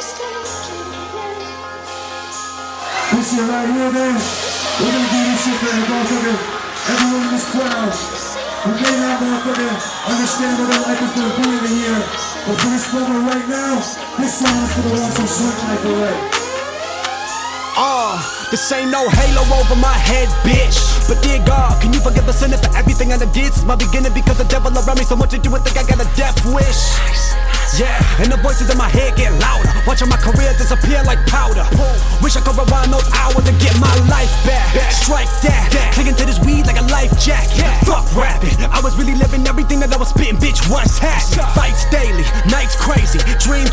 This shit right here, man. We're gonna do this shit, man. Motherfucker. Everyone in this crowd. you may not motherfucker. Understand what our life is gonna be in here. But for this moment right now, this song is gonna last some short life away. Ah, uh, this ain't no halo over my head, bitch. But dear God, can you forgive the sinner for everything I did since my beginning? Because the devil around me so much to do and think I got a death wish. Yeah, and the voices in my head get louder. Watching my career disappear like powder. Wish I could rewind those hours and get my life back. Strike that, clinging to this weed like a life jacket. Fuck rapping, I was really living everything that I was spitting, bitch. Daily, nights crazy, dream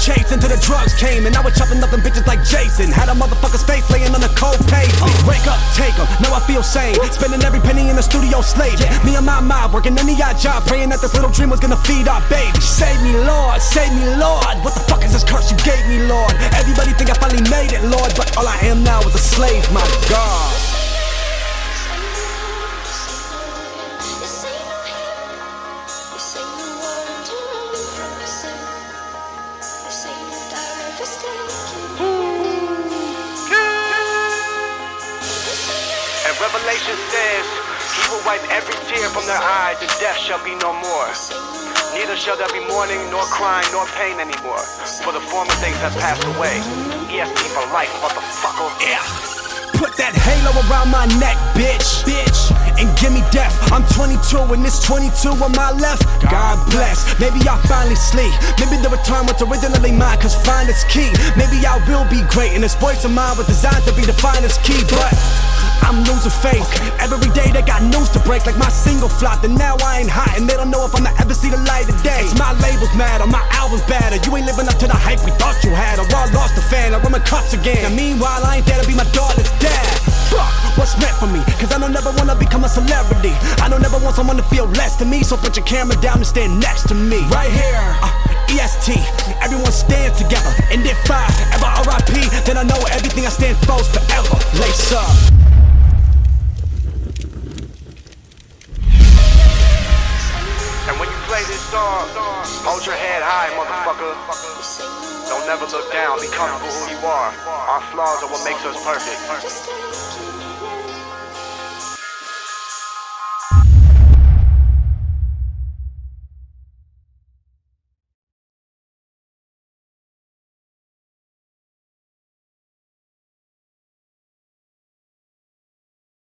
chase until the drugs came, and I was chopping up them bitches like Jason. Had a motherfucker's face laying on the cold pavement. Wake up, take 'em, now I feel sane. Spending every penny in the studio slave. Me and my mob working any odd job, praying that this little dream was gonna feed our baby. Save me, Lord, save me, Lord. What the fuck is this curse you gave me, Lord? Everybody think I finally made it, Lord, but all I am now is a slave, my God. Revelation says, He will wipe every tear from their eyes, and death shall be no more. Neither shall there be mourning, nor crying, nor pain anymore. For the former things have passed away. EST for life, motherfucker. Yeah. Put that halo around my neck, bitch. Bitch. And give me death. I'm 22 and this 22 on my left. God bless. Maybe I'll finally sleep. Maybe the return was originally mine, cause fine is key. Maybe I will be great, and this voice of mine was designed to be the finest key. But Faith. Every day they got news to break, like my single flop. And now I ain't hot, and they don't know if I'ma ever see the light of day. It's my labels mad, or my albums bad, or you ain't living up to the hype we thought you had, or I lost a fan, or I'm in cuffs again. Meanwhile, I ain't there to be my daughter's dad. Fuck, what's meant for me? Cause I don't never wanna become a celebrity. I don't never want someone to feel less than me, so put your camera down and stand next to me. Right here, uh, EST, everyone stand together. And if I ever RIP, then I know everything I stand for hold your head high, motherfucker. Don't never look down. Be comfortable who you are. Our flaws are what makes us perfect.